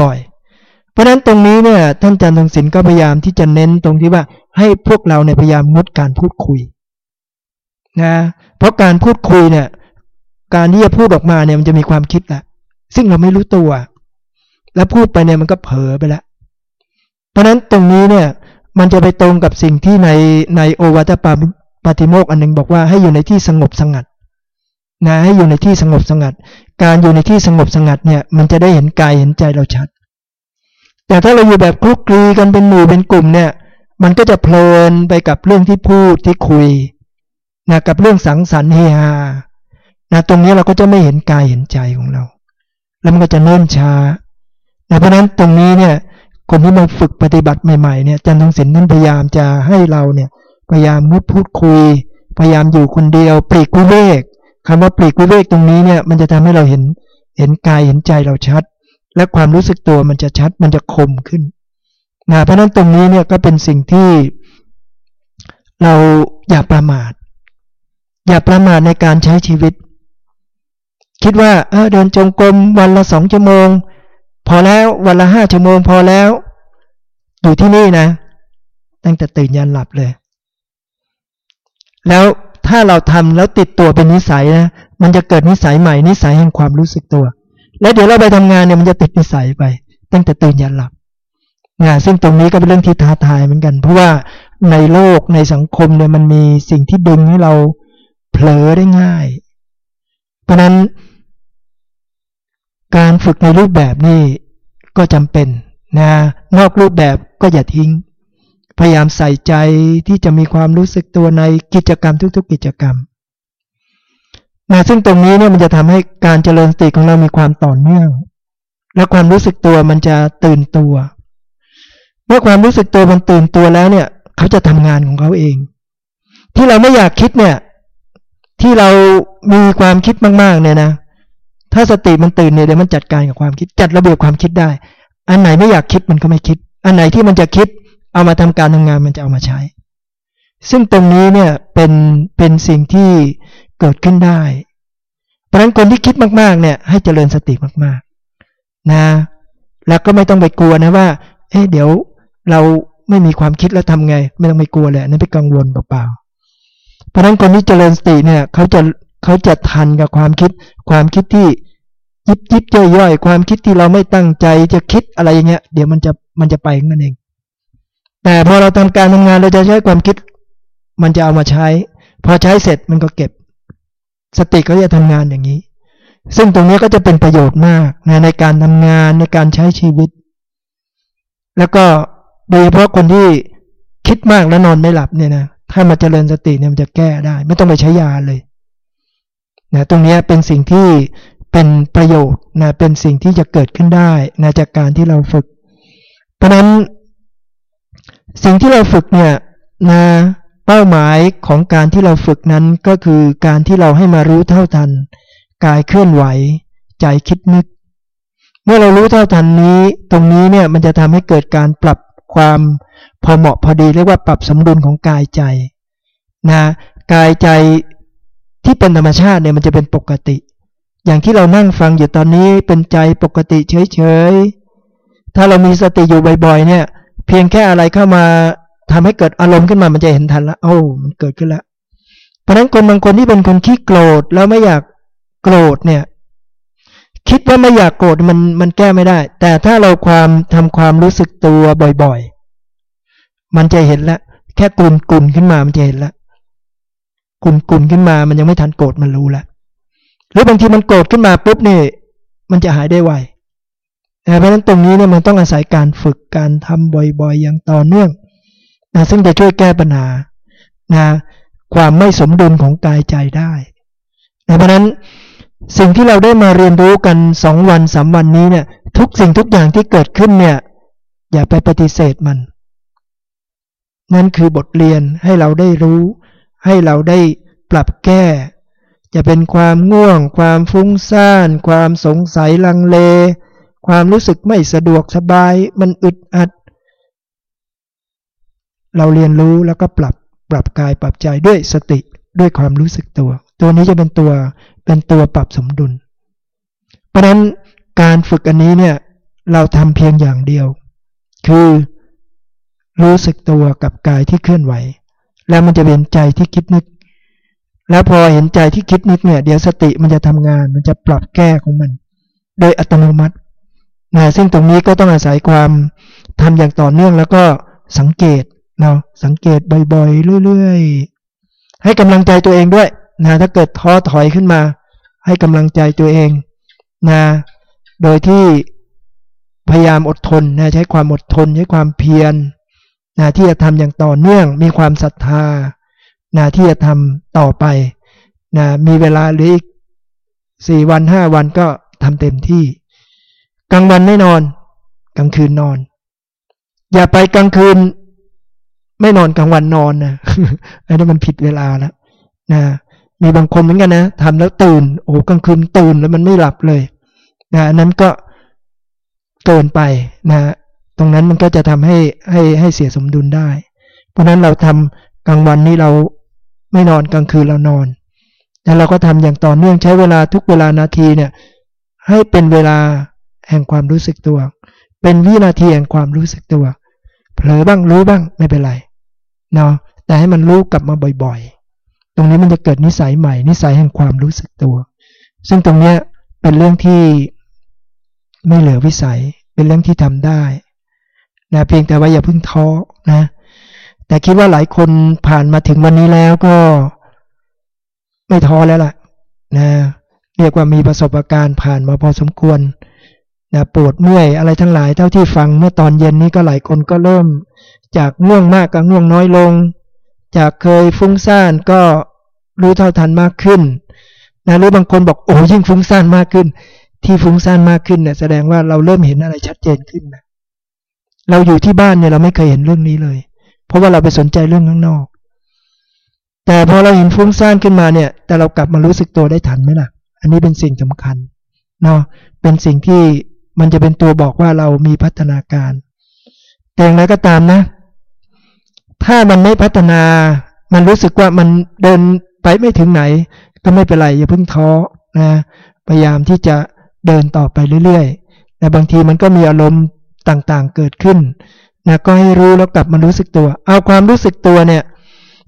บ่อยๆ เพราะนั้นตรงนี้เนี่ยท่านอาจารย์ทรงศิลป์ก็พยายามที่จะเน้นตรงที่ว่าให้พวกเราเนี่ยพยายามงดการพูดคุยนะเพราะการพูดคุยเนี่ยการที่จะพูดออกมาเนี่ยมันจะมีความคิดแหละซึ่งเราไม่รู้ตัว แล้วพูดไปเนี่ยมันก็เผลอไปแล้วเพราะนั้นตรงนี้เนี่ยมันจะไปตรงกับสิ่งที่ในในโอวัตปา ปฏิโมกอันหนึ่งบอกว่าให้อยู่ในที่สงบสงัดนะให้อยู่ในที่สงบสงัด การอยู่ในที่สงบสงัดเนี่ยมันจะได้เห็นกายเห็นใจเราชัด แต่ถ้าเราอยู่แบบคลุกคลีกันเป็นหมู่เป็นกลุ่มเนี่ย มันก็จะเพลินไปกับเรื่องที่พูดที่คุยนะกับเรื่องสังสรรค์เฮฮานะตรงนี้เราก็จะไม่เห็นกายเห็นใจของเรา แล้วมันก็จะเนิ่นช้านะเพราะนั้นตรงนี้เนี่ยคนที่มาฝึกปฏิบัติใหม่ๆเนี่ยจันทงศิลป์นั้นพยายามจะให้เราเนี่ย พยายามงดพูดคุย พยายามอยู่คนเดียวปลีกวิเวกคำว่าปลีกวิเวกตรงนี้เนี่ยมันจะทำให้เราเห็นเห็นกายเห็นใจเราชัด และความรู้สึกตัวมันจะชัดมันจะคมขึ้นนะเพราะนั้นตรงนี้เนี่ยก็เป็นสิ่งที่เราอย่าประมาท อย่าประมาทในการใช้ชีวิต คิดว่าเออเดินจงกรมวันละสองชั่วโมง พอแล้ววันละห้าชั่วโมงพอแล้ว อยู่ที่นี่นะ ตั้งแต่ตื่นยันหลับเลย แล้วถ้าเราทำแล้วติดตัวเป็นนิสัยนะมันจะเกิดนิสัยใหม่นิสัยแห่งความรู้สึกตัว แล้วเดี๋ยวเราไปทำงานเนี่ยมันจะติดนิสัยไป ตั้งแต่ตื่นยันหลับงานซึ่งตรงนี้ก็เป็นเรื่องที่ท้าทายเหมือนกัน เพราะว่าในโลกในสังคมเนี่ยมันมีสิ่งที่ดึงให้เราเผลอได้ง่าย เพราะนั้นการฝึกในรูปแบบนี้ก็จำเป็นนะนอกรูปแบบก็อย่าทิ้ง พยายามใส่ใจที่จะมีความรู้สึกตัวในกิจกรรมทุก ๆ กิจกรรมนะซึ่งตรงนี้เนี่ยมันจะทำให้การเจริญสติของเรามีความต่อเนื่อง และความรู้สึกตัวมันจะตื่นตัว เมื่อความรู้สึกตัวมันตื่นตัวแล้วเนี่ย เขาจะทำงานของเขาเอง ที่เราไม่อยากคิดเนี่ย ที่เรามีความคิดมากๆเนี่ยนะถ้าสติมันตื่นเนี่ยเดี๋ยวมันจัดการกับความคิดจัดระเบียบความคิดได้ อันไหนไม่อยากคิดมันก็ไม่คิด อันไหนที่มันจะคิด เอามาทำการทำงานมันจะเอามาใช้ ซึ่งตรงนี้เนี่ยเป็นเป็นสิ่งที่เกิดขึ้นได้ เพราะฉะนั้นคนที่คิดมากๆเนี่ยให้เจริญสติมากๆนะแล้วก็ไม่ต้องไปกลัวนะว่า เอ๊ะเดี๋ยวเราไม่มีความคิดแล้วทำไง ไม่ต้องไปกลัวเลยนั่นเป็นกังวลเปล่าๆเพราะนั้นคนที่เจริญสติเนี่ยเขาจะเขาจะทันกับความคิด ความคิดที่ยิบยิบย่อยๆความคิดที่เราไม่ตั้งใจจะคิดอะไรอย่างเงี้ย เดี๋ยวมันจะมันจะไปนั่นเอง แต่พอเราทำการทำงานเราจะใช้ความคิด มันจะเอามาใช้ พอใช้เสร็จมันก็เก็บ สติก็จะทำงานอย่างนี้ ซึ่งตรงนี้ก็จะเป็นประโยชน์มากนในการทำงานในการใช้ชีวิต แล้วก็โดยเฉพาะคนที่คิดมากแล้วนอนไม่หลับเนี่ยนะถ้ามาเจริญสติเนี่ยมันจะแก้ได้ ไม่ต้องไปใช้ยาเลยนะตรงนี้เป็นสิ่งที่เป็นประโยชน์นะเป็นสิ่งที่จะเกิดขึ้นได้นะจากการที่เราฝึก เพราะนั้น สิ่งที่เราฝึกเนี่ยนะเป้าหมายของการที่เราฝึกนั้นก็คือการที่เราให้มารู้เท่าทัน กายเคลื่อนไหว ใจคิดนึก เมื่อเรารู้เท่าทันนี้ ตรงนี้เนี่ยมันจะทำให้เกิดการปรับความพอเหมาะพอดีเรียกว่าปรับสมดุลของกายใจนะกายใจที่เป็นธรรมชาติเนี่ยมันจะเป็นปกติ อย่างที่เรานั่งฟังอยู่ตอนนี้เป็นใจปกติเฉยๆถ้าเรามีสติอยู่บ่อยๆเนี่ย เพียงแค่อะไรเข้ามาทำให้เกิดอารมณ์ขึ้นมามันจะเห็นทันละโอ้มันเกิดขึ้นแล้วเพราะนั้นคนบางคนที่เป็นคนขี้โกรธแล้วไม่อยากโกรธเนี่ย คิดว่าไม่อยากโกรธมันมันแก้ไม่ได้ แต่ถ้าเราความทำความรู้สึกตัวบ่อยๆ มันจะเห็นแล้วแค่กุนกุนขึ้นมามันจะเห็นแล้วกุนกุนขึ้นมามันยังไม่ทันโกรธมันรู้แล้วหรือบางทีมันโกรธขึ้นมาปุ๊บนี่มันจะหายได้ไว เพราะฉะนั้นตรงนี้เนี่ยมันต้องอาศัยการฝึกการทำบ่อยๆ อย่างต่อเนื่องนะซึ่งจะช่วยแก้ปัญหานะความไม่สมดุลของกายใจได้นะเพราะนั้นสิ่งที่เราได้มาเรียนรู้กันสองวันสามวันนี้เนี่ย ทุกสิ่งทุกอย่างที่เกิดขึ้นเนี่ย อย่าไปปฏิเสธมัน นั่นคือบทเรียนให้เราได้รู้ ให้เราได้ปรับแก้จะเป็นความง่วง ความฟุ้งซ่าน ความสงสัยลังเล ความรู้สึกไม่สะดวกสบาย มันอึดอัด เราเรียนรู้แล้วก็ปรับปรับกายปรับใจด้วยสติด้วยความรู้สึกตัว ตัวนี้จะเป็นตัวเป็นตัวปรับสมดุล เพราะนั้นการฝึกอันนี้เนี่ยเราทำเพียงอย่างเดียว คือรู้สึกตัวกับกายที่เคลื่อนไหว แล้วมันจะเป็นใจที่คิดนึก แล้วพอเห็นใจที่คิดนึกเนี่ย เดี๋ยวสติมันจะทำงาน มันจะปรับแก้ของมัน โดยอัตโนมัติ นะซึ่งตรงนี้ก็ต้องอาศัยความทำอย่างต่อเนื่องแล้วก็สังเกตเนาะสังเกตบ่อยๆเรื่อยๆ ให้กำลังใจตัวเองด้วยนะถ้าเกิดท้อถอยขึ้นมา ให้กำลังใจตัวเองนะโดยที่พยายามอดทนนะใช้ความอดทน ใช้ความเพียรนะที่จะทำอย่างต่อเนื่อง มีความศรัทธานะที่จะทำต่อไปนะมีเวลาหรืออีกสี่วันห้าวันก็ทำเต็มที่ กลางวันไม่นอน กลางคืนนอน อย่าไปกลางคืน ไม่นอนกลางวันนอนนะอันนี้มันผิดเวลาแล้วนะมีบางคนเหมือนกันนะทำแล้วตื่น โอ้กลางคืนตื่นแล้วมันไม่หลับเลยนะนั้นก็เกินไปนะตรงนั้นมันก็จะทำให้ให้ให้เสียสมดุลได้ เพราะนั้นเราทำกลางวันนี้เราไม่นอนกลางคืนเรานอนแล้วเราก็ทำอย่างต่อเนื่องใช้เวลาทุกเวลานาทีเนี่ย ให้เป็นเวลา แห่งความรู้สึกตัว เป็นวินาทีแห่งความรู้สึกตัว เผลอบ้างรู้บ้างไม่เป็นไรเนาะแต่ให้มันรู้กลับมาบ่อยๆ ตรงนี้มันจะเกิดนิสัยใหม่ นิสัยแห่งความรู้สึกตัว ซึ่งตรงเนี้ยเป็นเรื่องที่ไม่เหลือวิสัย เป็นเรื่องที่ทำได้นะเพียงแต่ว่าอย่าเพิ่งท้อนะ แต่คิดว่าหลายคนผ่านมาถึงวันนี้แล้วก็ไม่ท้อแล้วล่ะนะเรียกว่ามีประสบการณ์ผ่านมาพอสมควร นะปวดเมื่อยอะไรทั้งหลายเท่าที่ฟังเมื่อตอนเย็นนี้ก็หลายคนก็เริ่ม จากง่วงมากก็ง่วงน้อยลง จากเคยฟุ้งซ่านก็รู้เท่าทันมากขึ้นนะหรือบางคนบอกโอ้ยิ่งฟุ้งซ่านมากขึ้น ที่ฟุ้งซ่านมากขึ้นเนี่ยแสดงว่าเราเริ่มเห็นอะไรชัดเจนขึ้นนะเราอยู่ที่บ้านเนี่ยเราไม่เคยเห็นเรื่องนี้เลย เพราะว่าเราไปสนใจเรื่องข้างนอก แต่พอเราเห็นฟุ้งซ่านขึ้นมาเนี่ย แต่เรากลับมารู้สึกตัวได้ทันไหมล่ะ อันนี้เป็นสิ่งสำคัญเนาะเป็นสิ่งที่ มันจะเป็นตัวบอกว่าเรามีพัฒนาการ แต่อย่างไรก็ตามนะ ถ้ามันไม่พัฒนา มันรู้สึกว่ามันเดินไปไม่ถึงไหน ก็ไม่เป็นไรอย่าเพิ่งท้อนะพยายามที่จะเดินต่อไปเรื่อยๆแต่บางทีมันก็มีอารมณ์ต่างๆเกิดขึ้นนะก็ให้รู้แล้วกลับมารู้สึกตัว เอาความรู้สึกตัวเนี่ย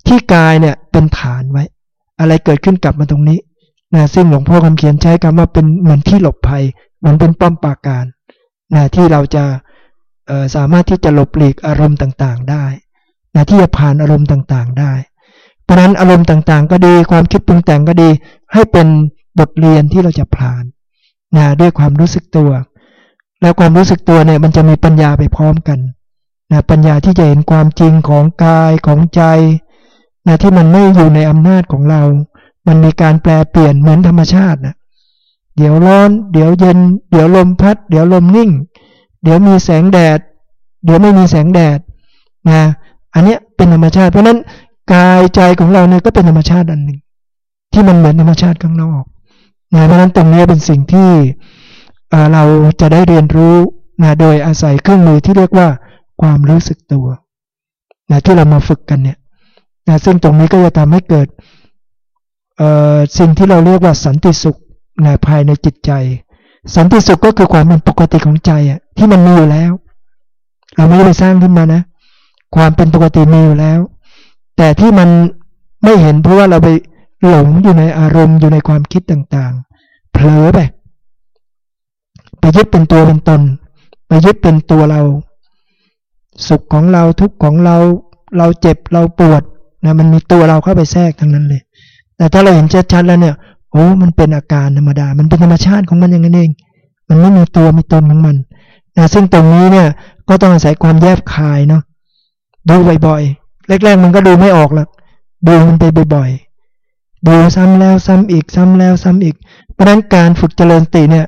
ที่กายเนี่ยเป็นฐานไว้ อะไรเกิดขึ้นกลับมาตรงนี้นะซึ่งหลวงพ่อคำเขียนใช้คำว่าเป็นเหมือนที่หลบภัย มือนเป็นป้อมปราการนะที่เราจะสามารถที่จะหลบหลีกอารมณ์ต่างๆได้นะที่จะผ่านอารมณ์ต่างๆได้ เพราะนั้นอารมณ์ต่างๆ ก็ดีความคิดปรุงแต่งก็ดี ให้เป็นบทเรียนที่เราจะผ่านนะด้วยความรู้สึกตัว แล้วความรู้สึกตัวเนี่ยมันจะมีปัญญาไปพร้อมกันนะปัญญาที่จะเห็นความจริงของกายของใจนะที่มันไม่อยู่ในอำนาจของเรา มันมีการแปลเปลี่ยนเหมือนธรรมชาตินะ เดี๋ยวร้อน เดี๋ยวเย็น เดี๋ยวลมพัด เดี๋ยวลมนิ่ง เดี๋ยวมีแสงแดด เดี๋ยวไม่มีแสงแดดนะอันนี้เป็นธรรมชาติ เพราะนั้นกายใจของเราเนี่ยก็เป็นธรรมชาติอันหนึ่ง ที่มันเหมือนธรรมชาติข้างนอกนะเพราะนั้นตรงนี้เป็นสิ่งที่เราจะได้เรียนรู้นะโดยอาศัยเครื่องมือที่เรียกว่าความรู้สึกตัวนะที่เรามาฝึกกันเนี่ยนะซึ่งตรงนี้ก็จะทำให้เกิดสิ่งที่เราเรียกว่าสันติสุข นะภายในจิตใจ สันติสุขก็คือความเป็นปกติของใจอะ ที่มันมีอยู่แล้ว เราไม่ได้ไปสร้างขึ้นมานะ ความเป็นปกติมีอยู่แล้ว แต่ที่มันไม่เห็นเพราะว่าเราไปหลงอยู่ในอารมณ์อยู่ในความคิดต่างๆ เผลอไปไปยึดเป็นตัวเป็นตนไปยึดเป็นตัวเรา สุขของเราทุกข์ของเรา เราเจ็บเราปวดนะมันมีตัวเราเข้าไปแทรกทั้งนั้นเลย แต่ถ้าเราเห็นชัดๆแล้วเนี่ย โอ้มันเป็นอาการธรรมดา มันเป็นธรรมชาติของมันอย่างนั้นเอง มันไม่มีตัวมีตนของมันนะซึ่งตรงนี้เนี่ยก็ต้องอาศัยความแยบคายเนาะดูบ่อยๆแรกๆมันก็ดูไม่ออกหรอกดูมันไปบ่อยๆดูซ้ำแล้วซ้ำอีกซ้ำแล้วซ้ำอีก เพราะนั้นการฝึกเจริญสติเนี่ย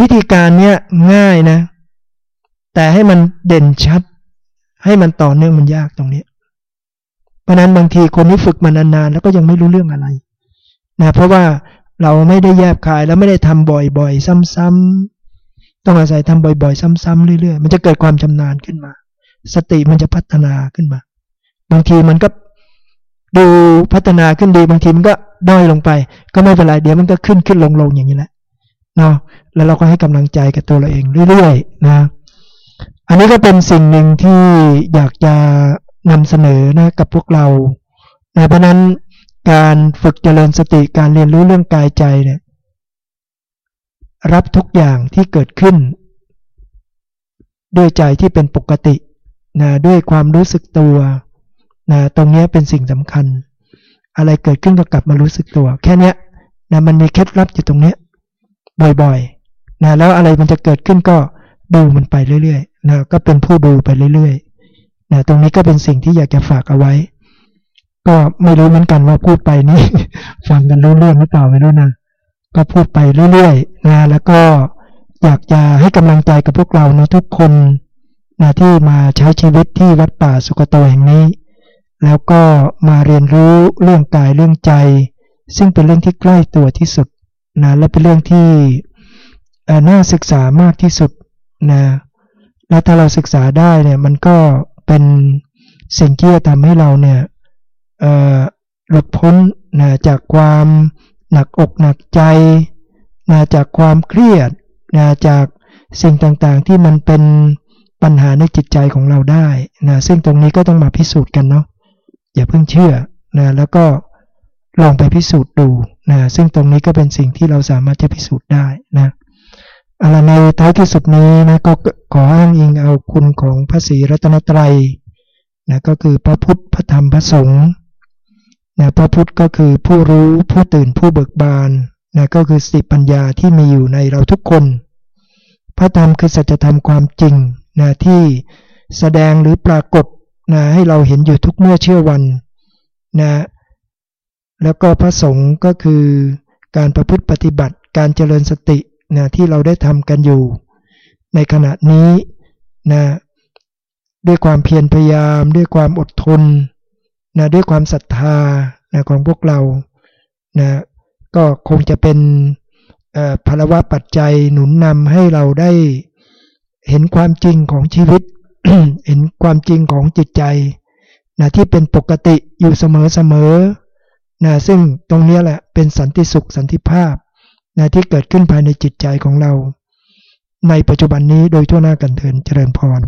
วิธีการเนี่ยง่ายนะ แต่ให้มันเด่นชัด ให้มันต่อเนื่องมันยากตรงนี้ เพราะนั้นบางทีคนที่ฝึกมานานๆแล้วก็ยังไม่รู้เรื่องอะไรนะเพราะว่า เราไม่ได้แยบคายแล้วไม่ได้ทำบ่อยๆ ซ้ำๆต้องอาศัยทำบ่อยๆ ซ้ำๆเรื่อยๆ มันจะเกิดความชำนาญขึ้นมา สติมันจะพัฒนาขึ้นมา บางทีมันก็ดูพัฒนาขึ้นดีบางทีมันก็ด้อยลงไป ก็ไม่เป็นไรเดี๋ยวมันก็ขึ้นขึ้นลงลงอย่างนี้แหละเนาะแล้วเราก็ให้กำลังใจกับตัวเราเองเรื่อยๆนะอันนี้ก็เป็นสิ่งหนึ่งที่อยากจะนำเสนอนะกับพวกเรานะเพราะนั้น การฝึกเจริญสติการเรียนรู้เรื่องกายใจเนี่ยรับทุกอย่างที่เกิดขึ้น ด้วยใจที่เป็นปกตินะด้วยความรู้สึกตัวนะตรงนี้เป็นสิ่งสำคัญ อะไรเกิดขึ้นก็กลับมารู้สึกตัว แค่นี้นะมันมีเคล็ดลับอยู่ตรงนี้บ่อยๆนะแล้วอะไรมันจะเกิดขึ้นก็ดูมันไปเรื่อยๆนะก็เป็นผู้ดูไปเรื่อยๆนะตรงนี้ก็เป็นสิ่งที่อยากจะฝากเอาไว้ ก็ไม่รู้เหมือนกันว่าพูดไปนี่ฟังกันรู้เรื่องหรือเปล่าไม่รู้นะก็พูดไปเรื่อยๆนะแล้วก็อยากจะให้กำลังใจกับพวกเรานะทุกคนนะที่มาใช้ชีวิตที่วัดป่าสุกโตแห่งนี้ แล้วก็มาเรียนรู้เรื่องกายเรื่องใจ ซึ่งเป็นเรื่องที่ใกล้ตัวที่สุดนะและเป็นเรื่องที่น่าศึกษามากที่สุดนะและถ้าเราศึกษาได้เนี่ยมันก็เป็นสิ่งที่จะทำให้เราเนี่ย หลุดพ้นนะจากความหนักอกหนักใจนะจากความเครียดนะจากสิ่งต่างๆที่มันเป็นปัญหาในจิตใจของเราได้นะซึ่งตรงนี้ก็ต้องมาพิสูจน์กันเนาะอย่าเพิ่งเชื่อนะแล้วก็ลองไปพิสูจน์ดูนะซึ่งตรงนี้ก็เป็นสิ่งที่เราสามารถจะพิสูจน์ได้นะอะไรในท้ายที่สุดนี้นะก็ขออ้างอิงเอาคุณของพระศรีรัตนตรัยนะก็คือพระพุทธพระธรรมพระสงฆ์ นะพระพุทธก็คือผู้รู้ผู้ตื่นผู้เบิกบานนะก็คือสติปัญญาที่มีอยู่ในเราทุกคน พระธรรมคือสัจธรรมความจริงนะที่แสดงหรือปรากฏนะให้เราเห็นอยู่ทุกเมื่อเชื่อวันนะแล้วก็พระสงฆ์ก็คือการประพฤติปฏิบัติการเจริญสตินะที่เราได้ทำกันอยู่ ในขณะนี้นะด้วยความเพียรพยายาม ด้วยความอดทน นะด้วยความศรัทธานะของพวกเรานะก็คงจะเป็นภาวะปัจจัยหนุนนำให้เราได้เห็นความจริงของชีวิต เห็นความจริงของจิตใจนะที่เป็นปกติอยู่เสมอเสมอนะซึ่งตรงนี้แหละเป็นสันติสุขสันติภาพนะที่เกิดขึ้นภายในจิตใจของเรา ในปัจจุบันนี้โดยทั่วหน้ากันเถินเจริญพร